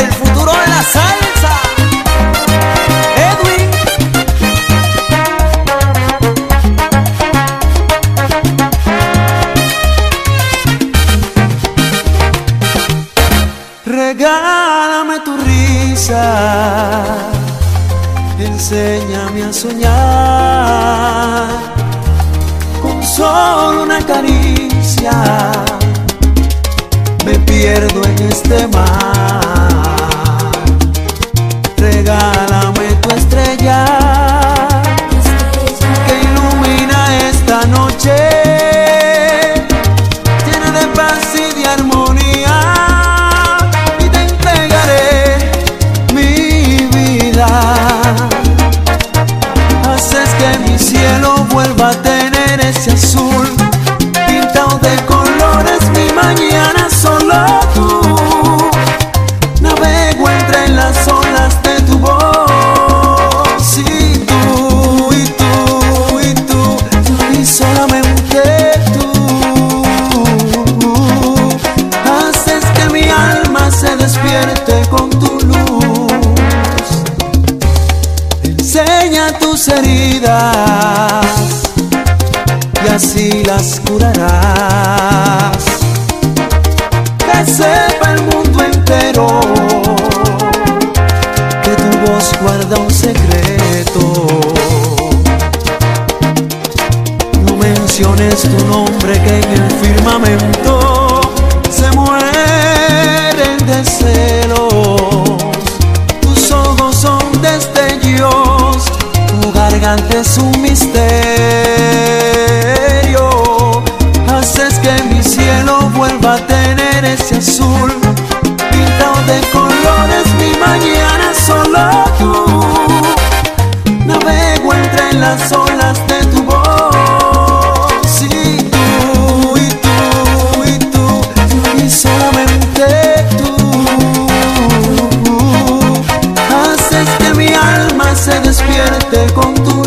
el futuro de la salsa. Edwin. Regálame tu risa, enséñame a soñar con solo una caricia me pierdo en este mar. Regálame tu estrella despierte con tu luz enseña tus heridas y así las curarás. Que sepa el mundo entero que tu voz guarda un secreto. Garganta es un misterio. Haces que mi cielo vuelva a tener ese azul pintado de colores. Mi mañana solo tú. Navego entre las olas de tu voz y tú y tú y tú y solamente tú haces que mi alma se despierte con tu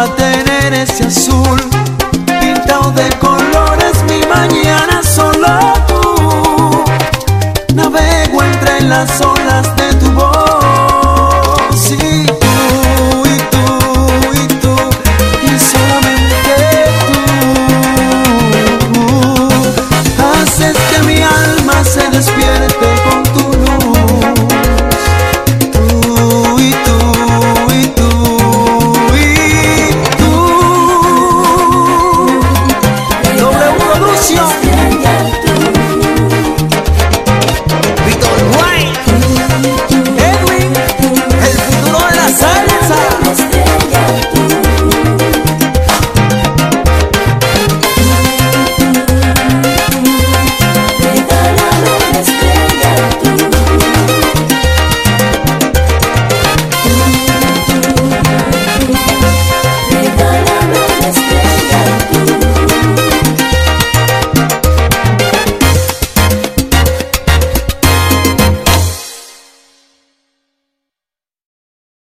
a tener ese azul pintado de colores mi mañana solo tú. Navego entre las olas de tu voz. Y tú y tú y tú y solamente tú. Haces que mi alma se despierte.